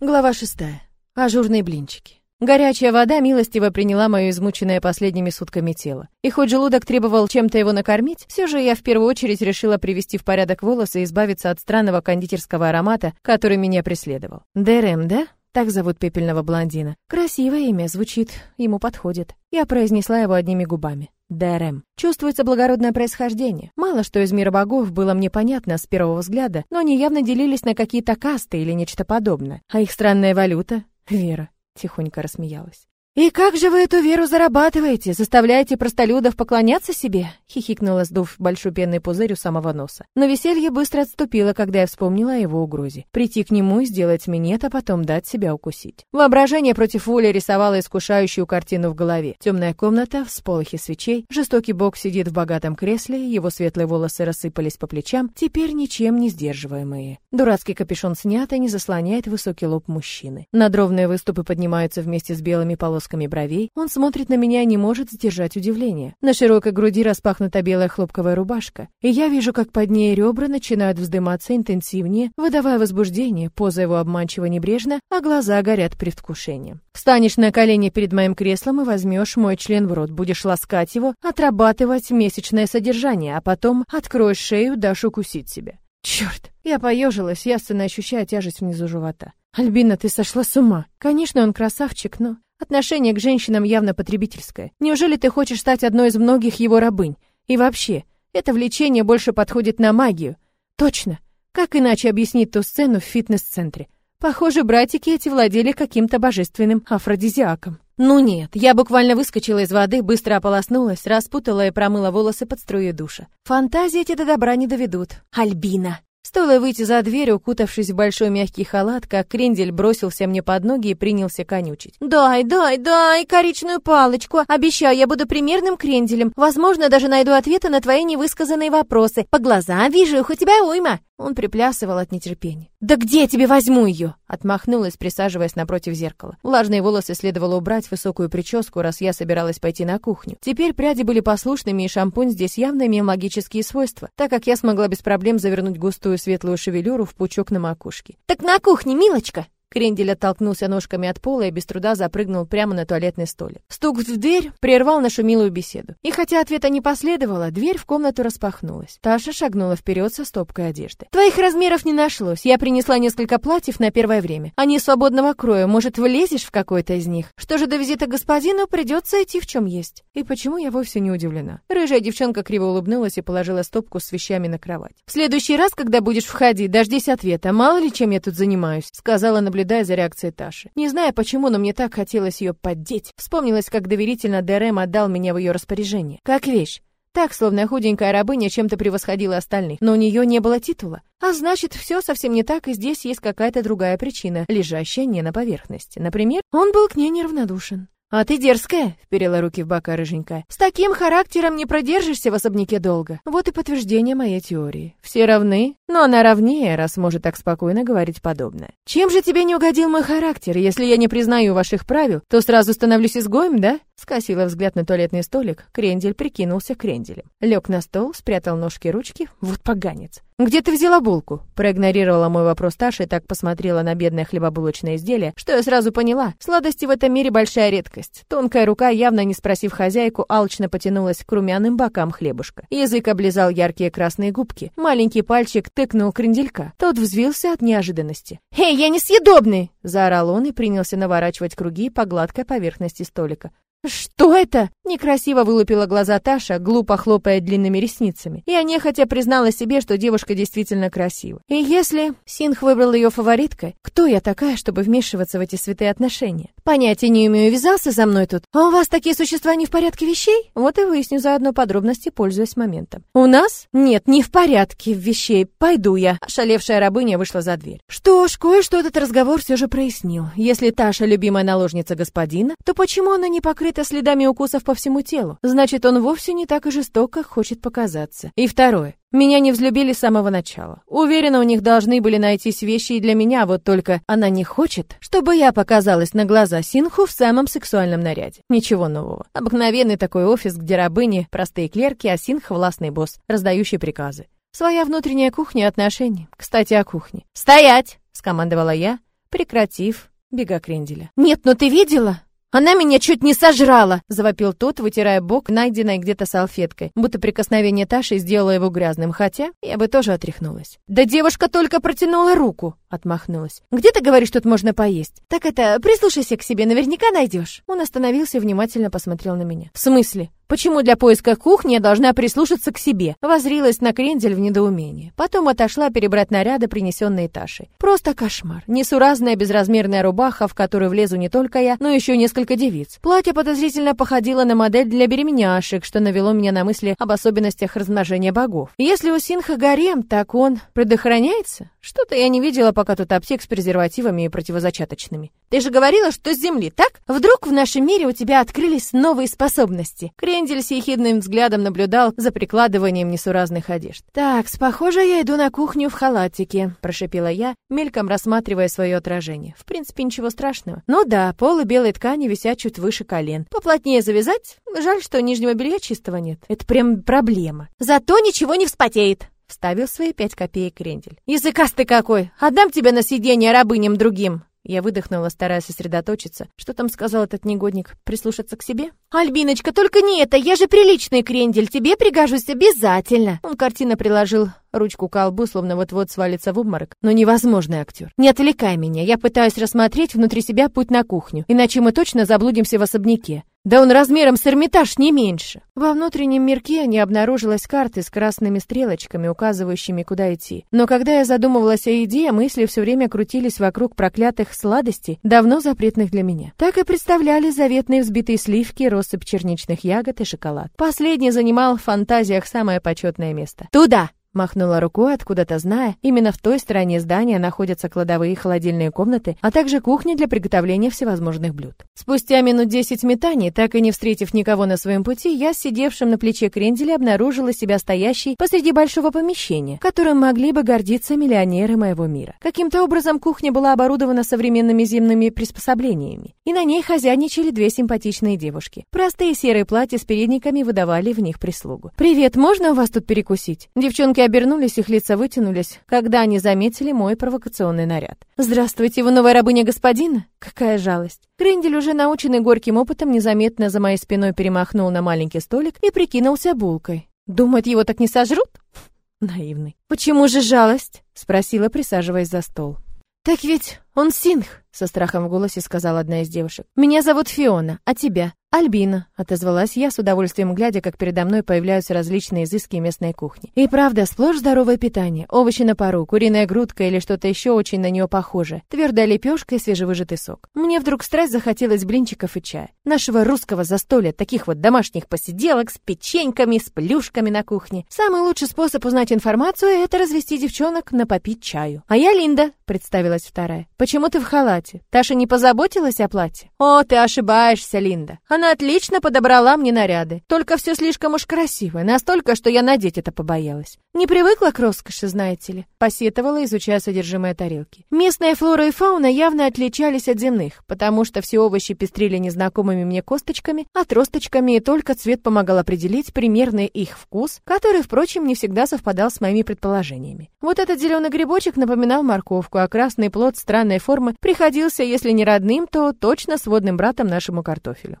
Глава шестая. Ажурные блинчики. Горячая вода милостиво приняла мое измученное последними сутками тело. И хоть желудок требовал чем-то его накормить, все же я в первую очередь решила привести в порядок волосы и избавиться от странного кондитерского аромата, который меня преследовал. Дерем, да? Так зовут пепельного блондина. Красивое имя, звучит, ему подходит. Я произнесла его одними губами. Дерем. Чувствуется благородное происхождение. Мало что из мира богов было мне понятно с первого взгляда, но они явно делились на какие-то касты или нечто подобное. А их странная валюта — вера. Тихонько рассмеялась. «И как же вы эту веру зарабатываете? Заставляете простолюдов поклоняться себе?» — хихикнула, сдув большой пенный пузырь у самого носа. Но веселье быстро отступило, когда я вспомнила о его угрозе. Прийти к нему и сделать минет, а потом дать себя укусить. Воображение против воли рисовало искушающую картину в голове. Темная комната, всполохи свечей, жестокий бог сидит в богатом кресле, его светлые волосы рассыпались по плечам, теперь ничем не сдерживаемые. Дурацкий капюшон снят и не заслоняет высокий лоб мужчины. Надровные выступы поднимаются вместе с белыми полосками полосками бровей, он смотрит на меня и не может сдержать удивление. На широкой груди распахнута белая хлопковая рубашка, и я вижу, как под ней ребра начинают вздыматься интенсивнее, выдавая возбуждение, поза его обманчиво небрежно, а глаза горят предвкушением. Встанешь на колени перед моим креслом и возьмешь мой член в рот, будешь ласкать его, отрабатывать месячное содержание, а потом откроешь шею, дашь укусить себя. Черт! Я поежилась, ясно ощущая тяжесть внизу живота. Альбина, ты сошла с ума. Конечно, он красавчик, но Отношение к женщинам явно потребительское. Неужели ты хочешь стать одной из многих его рабынь? И вообще, это влечение больше подходит на магию. Точно. Как иначе объяснить ту сцену в фитнес-центре? Похоже, братики эти владели каким-то божественным афродизиаком. Ну нет, я буквально выскочила из воды, быстро ополоснулась, распутала и промыла волосы под струей душа. Фантазии эти до добра не доведут. Альбина. Стоило выйти за дверь, укутавшись в большой мягкий халат, как крендель бросился мне под ноги и принялся конючить. «Дай, дай, дай коричную палочку! Обещаю, я буду примерным кренделем. Возможно, даже найду ответы на твои невысказанные вопросы. По глазам вижу их у тебя уйма!» Он приплясывал от нетерпения. «Да где я тебе возьму ее?» Отмахнулась, присаживаясь напротив зеркала. Влажные волосы следовало убрать, высокую прическу, раз я собиралась пойти на кухню. Теперь пряди были послушными, и шампунь здесь явно имел магические свойства, так как я смогла без проблем завернуть густую светлую шевелюру в пучок на макушке. «Так на кухне, милочка!» Крендель оттолкнулся ножками от пола и без труда запрыгнул прямо на туалетный столик. Стук в дверь прервал нашу милую беседу. И хотя ответа не последовало, дверь в комнату распахнулась. Таша шагнула вперед со стопкой одежды. «Твоих размеров не нашлось. Я принесла несколько платьев на первое время. Они свободного кроя. Может, влезешь в какой-то из них? Что же до визита господину придется идти в чем есть». И почему я вовсе не удивлена? Рыжая девчонка криво улыбнулась и положила стопку с вещами на кровать. «В следующий раз, когда будешь входить, дождись ответа. Мало ли чем я тут занимаюсь», — сказала, наблюдая наблюдая за реакцией Таши. Не знаю почему, но мне так хотелось ее поддеть. Вспомнилось, как доверительно Дерем отдал меня в ее распоряжение. Как вещь. Так, словно худенькая рабыня чем-то превосходила остальных, но у нее не было титула. А значит, все совсем не так, и здесь есть какая-то другая причина, лежащая не на поверхности. Например, он был к ней неравнодушен. «А ты дерзкая», — вперила руки в бока рыженькая. «С таким характером не продержишься в особняке долго». Вот и подтверждение моей теории. Все равны, но она равнее, раз может так спокойно говорить подобное. «Чем же тебе не угодил мой характер? Если я не признаю ваших правил, то сразу становлюсь изгоем, да?» Скосила взгляд на туалетный столик, крендель прикинулся кренделем. Лег на стол, спрятал ножки-ручки, вот поганец. «Где ты взяла булку?» Проигнорировала мой вопрос Таша и так посмотрела на бедное хлебобулочное изделие, что я сразу поняла. Сладости в этом мире большая редкость. Тонкая рука, явно не спросив хозяйку, алчно потянулась к румяным бокам хлебушка. Язык облизал яркие красные губки. Маленький пальчик тыкнул кренделька. Тот взвился от неожиданности. «Эй, я несъедобный!» Заорал он и принялся наворачивать круги по гладкой поверхности столика. «Что это?» — некрасиво вылупила глаза Таша, глупо хлопая длинными ресницами. Я нехотя признала себе, что девушка действительно красива. И если Синх выбрал ее фавориткой, кто я такая, чтобы вмешиваться в эти святые отношения? Понятия не умею, вязался за мной тут. А у вас такие существа не в порядке вещей? Вот и выясню заодно подробности, пользуясь моментом. У нас? Нет, не в порядке вещей. Пойду я. Шалевшая рабыня вышла за дверь. Что ж, кое-что этот разговор все же прояснил. Если Таша любимая наложница господина, то почему она не покрыта покрыта следами укусов по всему телу. Значит, он вовсе не так и жесток, как хочет показаться. И второе. Меня не взлюбили с самого начала. Уверена, у них должны были найтись вещи и для меня, вот только она не хочет, чтобы я показалась на глаза Синху в самом сексуальном наряде. Ничего нового. Обыкновенный такой офис, где рабыни, простые клерки, а Синх — властный босс, раздающий приказы. Своя внутренняя кухня отношений. Кстати, о кухне. «Стоять!» — скомандовала я, прекратив бега кренделя. «Нет, но ты видела?» «Она меня чуть не сожрала!» — завопил тот, вытирая бок, найденной где-то салфеткой, будто прикосновение Таши сделало его грязным, хотя я бы тоже отряхнулась. «Да девушка только протянула руку!» — отмахнулась. «Где ты говоришь, тут можно поесть?» «Так это, прислушайся к себе, наверняка найдешь!» Он остановился и внимательно посмотрел на меня. «В смысле?» Почему для поиска кухни я должна прислушаться к себе? Возрилась на крендель в недоумении. Потом отошла перебрать наряды, принесенные Ташей. Просто кошмар. Несуразная безразмерная рубаха, в которую влезу не только я, но еще несколько девиц. Платье подозрительно походило на модель для беременяшек, что навело меня на мысли об особенностях размножения богов. Если у Синха гарем, так он предохраняется? Что-то я не видела пока тут аптек с презервативами и противозачаточными. Ты же говорила, что с земли, так? Вдруг в нашем мире у тебя открылись новые способности? Крендель с ехидным взглядом наблюдал за прикладыванием несуразных одежд. Так, похоже, я иду на кухню в халатике, прошипела я, мельком рассматривая свое отражение. В принципе, ничего страшного. Ну да, полы белой ткани висят чуть выше колен. Поплотнее завязать? Жаль, что нижнего белья чистого нет. Это прям проблема. Зато ничего не вспотеет. Вставил свои пять копеек крендель. «Языкастый какой! Отдам тебя на сиденье рабыням другим!» Я выдохнула, стараясь сосредоточиться. Что там сказал этот негодник? Прислушаться к себе? «Альбиночка, только не это! Я же приличный крендель! Тебе пригожусь обязательно!» Он картина приложил ручку к колбу, словно вот-вот свалится в обморок. Но невозможный актер. Не отвлекай меня, я пытаюсь рассмотреть внутри себя путь на кухню, иначе мы точно заблудимся в особняке. Да он размером с Эрмитаж не меньше. Во внутреннем мирке не обнаружилась карты с красными стрелочками, указывающими, куда идти. Но когда я задумывалась о еде, мысли все время крутились вокруг проклятых сладостей, давно запретных для меня. Так и представляли заветные взбитые сливки, россыпь черничных ягод и шоколад. Последний занимал в фантазиях самое почетное место. «Туда!» Махнула рукой, откуда-то зная, именно в той стороне здания находятся кладовые и холодильные комнаты, а также кухня для приготовления всевозможных блюд. Спустя минут десять метаний, так и не встретив никого на своем пути, я, сидевшим на плече кренделя, обнаружила себя стоящей посреди большого помещения, которым могли бы гордиться миллионеры моего мира. Каким-то образом кухня была оборудована современными зимними приспособлениями, и на ней хозяйничали две симпатичные девушки. Простые серые платья с передниками выдавали в них прислугу. «Привет, можно у вас тут перекусить?» Девчонки обернулись, их лица вытянулись, когда они заметили мой провокационный наряд. «Здравствуйте, вы новая рабыня господина? Какая жалость!» Крендель, уже наученный горьким опытом, незаметно за моей спиной перемахнул на маленький столик и прикинулся булкой. «Думает, его так не сожрут?» Наивный. «Почему же жалость?» — спросила, присаживаясь за стол. «Так ведь он синх!» — со страхом в голосе сказала одна из девушек. «Меня зовут Фиона, а тебя?» «Альбина», — отозвалась я, с удовольствием глядя, как передо мной появляются различные изыски местной кухни. И правда, сплошь здоровое питание. Овощи на пару, куриная грудка или что-то еще очень на нее похоже. Твердая лепешка и свежевыжатый сок. Мне вдруг страсть захотелось блинчиков и чая. Нашего русского застолья, таких вот домашних посиделок с печеньками, с плюшками на кухне. Самый лучший способ узнать информацию — это развести девчонок на попить чаю. «А я Линда», — представилась вторая. «Почему ты в халате? Таша не позаботилась о платье?» «О, ты ошибаешься, Линда. Она отлично подобрала мне наряды. Только все слишком уж красивое, настолько, что я надеть это побоялась. Не привыкла к роскоши, знаете ли. Посетовала, изучая содержимое тарелки. Местная флора и фауна явно отличались от земных, потому что все овощи пестрили незнакомыми мне косточками, отросточками, и только цвет помогал определить примерный их вкус, который, впрочем, не всегда совпадал с моими предположениями. Вот этот зеленый грибочек напоминал морковку, а красный плод странной формы приходился, если не родным, то точно сводным братом нашему картофелю.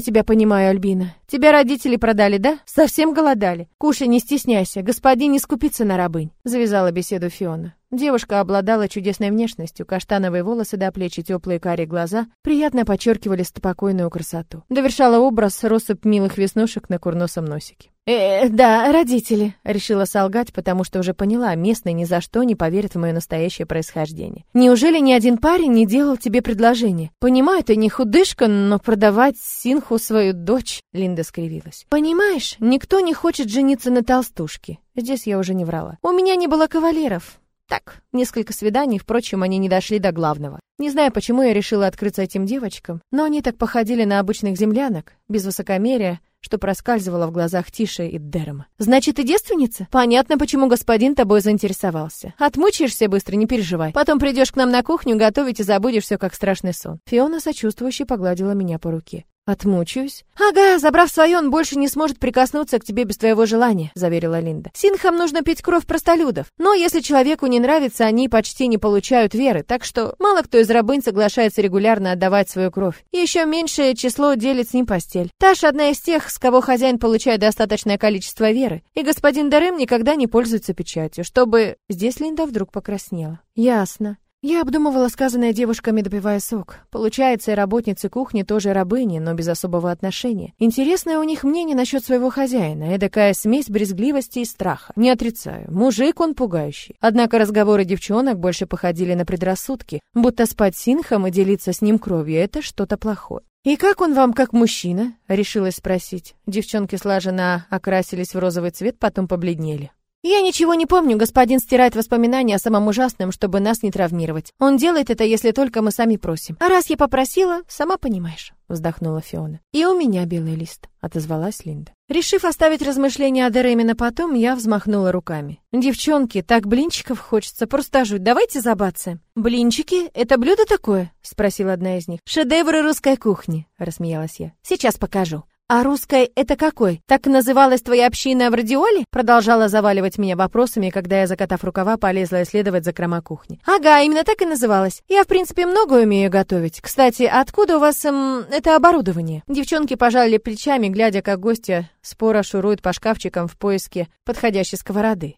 Тебя понимаю, Альбина. Тебя родители продали, да? Совсем голодали. Кушай, не стесняйся, господин не скупится на рабынь. Завязала беседу Фиона. Девушка обладала чудесной внешностью, каштановые волосы до плеч и теплые карие глаза приятно подчеркивали спокойную красоту. Довершала образ россыпь милых веснушек на курносом носике. «Э, да, родители», — решила солгать, потому что уже поняла, местные ни за что не поверят в мое настоящее происхождение. «Неужели ни один парень не делал тебе предложение? Понимаю, ты не худышка, но продавать Синху свою дочь...» Линда скривилась. «Понимаешь, никто не хочет жениться на толстушке. Здесь я уже не врала. У меня не было кавалеров. Так, несколько свиданий, впрочем, они не дошли до главного. Не знаю, почему я решила открыться этим девочкам, но они так походили на обычных землянок, без высокомерия, что проскальзывало в глазах Тиши и Дерма. «Значит, ты девственница? Понятно, почему господин тобой заинтересовался. Отмучаешься быстро, не переживай. Потом придешь к нам на кухню готовить и забудешь все как страшный сон». Фиона сочувствующе погладила меня по руке. Отмучаюсь? Ага, забрав свое, он больше не сможет прикоснуться к тебе без твоего желания, заверила Линда. Синхам нужно пить кровь простолюдов. Но если человеку не нравится, они почти не получают веры, так что мало кто из рабынь соглашается регулярно отдавать свою кровь. Еще меньшее число делит с ним постель. Таш одна из тех, с кого хозяин получает достаточное количество веры. И господин Дарем никогда не пользуется печатью, чтобы... Здесь Линда вдруг покраснела. Ясно. Я обдумывала сказанное девушками, допивая сок. Получается, и работницы кухни тоже рабыни, но без особого отношения. Интересное у них мнение насчет своего хозяина, эдакая смесь брезгливости и страха. Не отрицаю, мужик он пугающий. Однако разговоры девчонок больше походили на предрассудки, будто спать синхом и делиться с ним кровью — это что-то плохое. «И как он вам как мужчина?» — решилась спросить. Девчонки слаженно окрасились в розовый цвет, потом побледнели. «Я ничего не помню, господин стирает воспоминания о самом ужасном, чтобы нас не травмировать. Он делает это, если только мы сами просим. А раз я попросила, сама понимаешь», — вздохнула Фиона. «И у меня белый лист», — отозвалась Линда. Решив оставить размышления о Дере именно потом, я взмахнула руками. «Девчонки, так блинчиков хочется, просто жуть, давайте забаться». «Блинчики? Это блюдо такое?» — спросила одна из них. «Шедевры русской кухни», — рассмеялась я. «Сейчас покажу». «А русская это какой? Так называлась твоя община в Радиоле?» Продолжала заваливать меня вопросами, когда я, закатав рукава, полезла исследовать закрома кухни. «Ага, именно так и называлась. Я, в принципе, много умею готовить. Кстати, откуда у вас эм, это оборудование?» Девчонки пожали плечами, глядя, как гостья споро шурует по шкафчикам в поиске подходящей сковороды.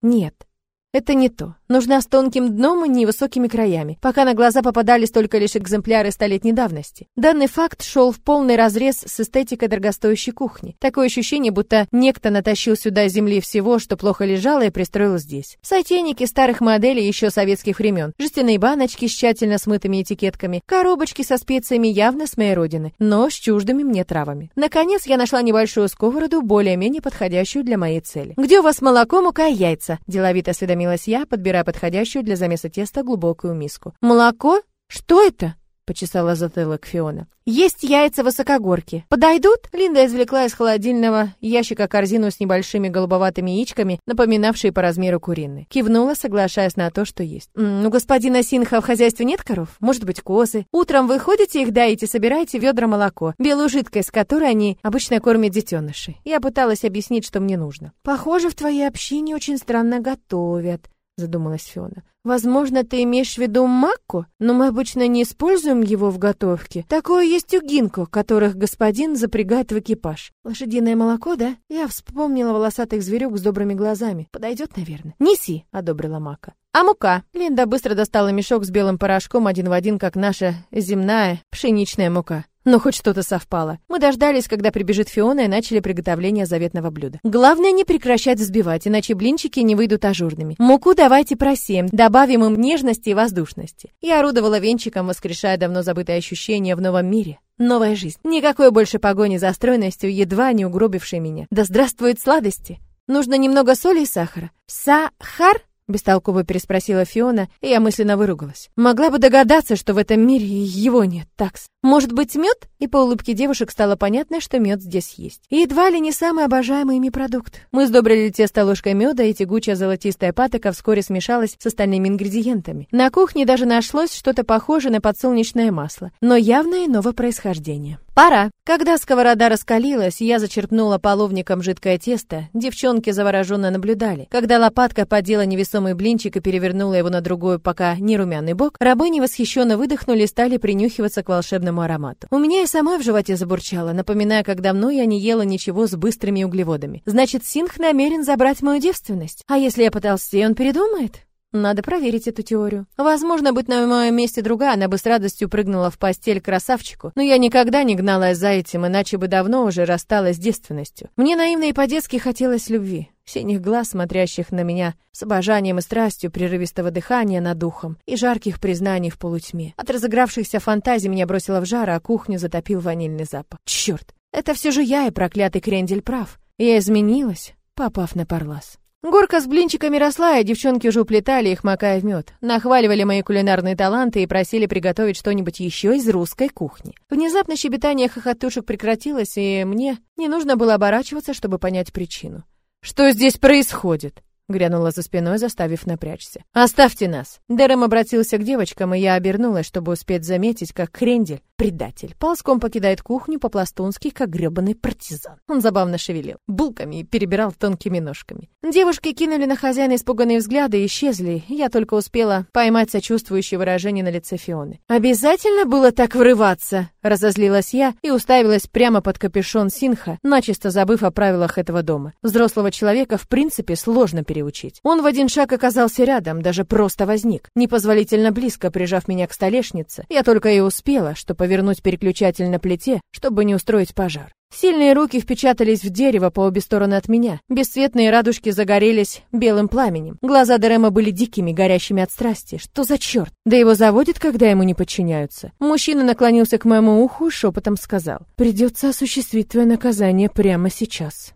«Нет, это не то. Нужна с тонким дном и невысокими краями. Пока на глаза попадались только лишь экземпляры столетней давности. Данный факт шел в полный разрез с эстетикой дорогостоящей кухни. Такое ощущение, будто некто натащил сюда земли всего, что плохо лежало и пристроил здесь. Сотейники старых моделей еще советских времен. Жестяные баночки с тщательно смытыми этикетками. Коробочки со специями явно с моей родины, но с чуждыми мне травами. Наконец, я нашла небольшую сковороду, более-менее подходящую для моей цели. «Где у вас молоко, мука и яйца?» Деловито осведомилась осведомилась я, подбирая подходящую для замеса теста глубокую миску. «Молоко? Что это?» — почесала затылок Фиона. «Есть яйца высокогорки. Подойдут?» Линда извлекла из холодильного ящика корзину с небольшими голубоватыми яичками, напоминавшие по размеру куриные. Кивнула, соглашаясь на то, что есть. «Ну, господина Синха в хозяйстве нет коров? Может быть, козы? Утром вы ходите их даете, собираете ведра молоко, белую жидкость, которой они обычно кормят детенышей. Я пыталась объяснить, что мне нужно. Похоже, в твоей общине очень странно готовят задумалась Фиона. Возможно, ты имеешь в виду макку, но мы обычно не используем его в готовке. Такое есть у гинко, которых господин запрягает в экипаж. Лошадиное молоко, да? Я вспомнила волосатых зверюк с добрыми глазами. Подойдет, наверное. Неси, одобрила Мака. А мука? Линда быстро достала мешок с белым порошком один в один, как наша земная пшеничная мука. Но хоть что-то совпало. Мы дождались, когда прибежит Фиона и начали приготовление заветного блюда. Главное не прекращать взбивать, иначе блинчики не выйдут ажурными. Муку давайте просеем, добавим им нежности и воздушности. Я орудовала венчиком, воскрешая давно забытые ощущения в новом мире. Новая жизнь. Никакой больше погони за стройностью, едва не угробившей меня. Да здравствует сладости! Нужно немного соли и сахара. Сахар? Бестолково переспросила Фиона, и я мысленно выругалась. Могла бы догадаться, что в этом мире его нет. Такс. Может быть, мед? И по улыбке девушек стало понятно, что мед здесь есть. И едва ли не самый обожаемый ими продукт. Мы сдобрили тесто ложкой меда, и тягучая золотистая патока вскоре смешалась с остальными ингредиентами. На кухне даже нашлось что-то похожее на подсолнечное масло, но явно иного происхождения. Пора. Когда сковорода раскалилась, я зачерпнула половником жидкое тесто. Девчонки завороженно наблюдали. Когда лопатка подела невесомый блинчик и перевернула его на другой, пока не румяный бок, рабыни восхищенно выдохнули и стали принюхиваться к волшебному аромату. У меня и самой в животе забурчало, напоминая, как давно я не ела ничего с быстрыми углеводами. Значит, Синх намерен забрать мою девственность. А если я потолстею, он передумает? Надо проверить эту теорию. Возможно, быть на моем месте другая, она бы с радостью прыгнула в постель красавчику. Но я никогда не гналась за этим, иначе бы давно уже рассталась с девственностью. Мне наивно и по-детски хотелось любви. Синих глаз, смотрящих на меня с обожанием и страстью, прерывистого дыхания над духом и жарких признаний в полутьме. От разыгравшихся фантазий меня бросило в жар, а кухню затопил ванильный запах. Черт! Это все же я и проклятый крендель прав. Я изменилась, попав на парлас. Горка с блинчиками росла, и девчонки уже уплетали их, макая в мед. Нахваливали мои кулинарные таланты и просили приготовить что-нибудь еще из русской кухни. Внезапно щебетание хохотушек прекратилось, и мне не нужно было оборачиваться, чтобы понять причину. «Что здесь происходит?» Грянула за спиной, заставив напрячься. «Оставьте нас!» Дэрэм обратился к девочкам, и я обернулась, чтобы успеть заметить, как Крендель, предатель, ползком покидает кухню по-пластунски, как грёбаный партизан. Он забавно шевелил булками и перебирал тонкими ножками. Девушки кинули на хозяина испуганные взгляды и исчезли. Я только успела поймать сочувствующее выражение на лице Фионы. «Обязательно было так врываться?» Разозлилась я и уставилась прямо под капюшон Синха, начисто забыв о правилах этого дома. Взрослого человека, в принципе, сложно переучить. Он в один шаг оказался рядом, даже просто возник, непозволительно близко прижав меня к столешнице. Я только и успела, что повернуть переключатель на плите, чтобы не устроить пожар. Сильные руки впечатались в дерево по обе стороны от меня. Бесцветные радужки загорелись белым пламенем. Глаза Дерема были дикими, горящими от страсти. Что за черт? Да его заводит, когда ему не подчиняются. Мужчина наклонился к моему уху и шепотом сказал. «Придется осуществить твое наказание прямо сейчас».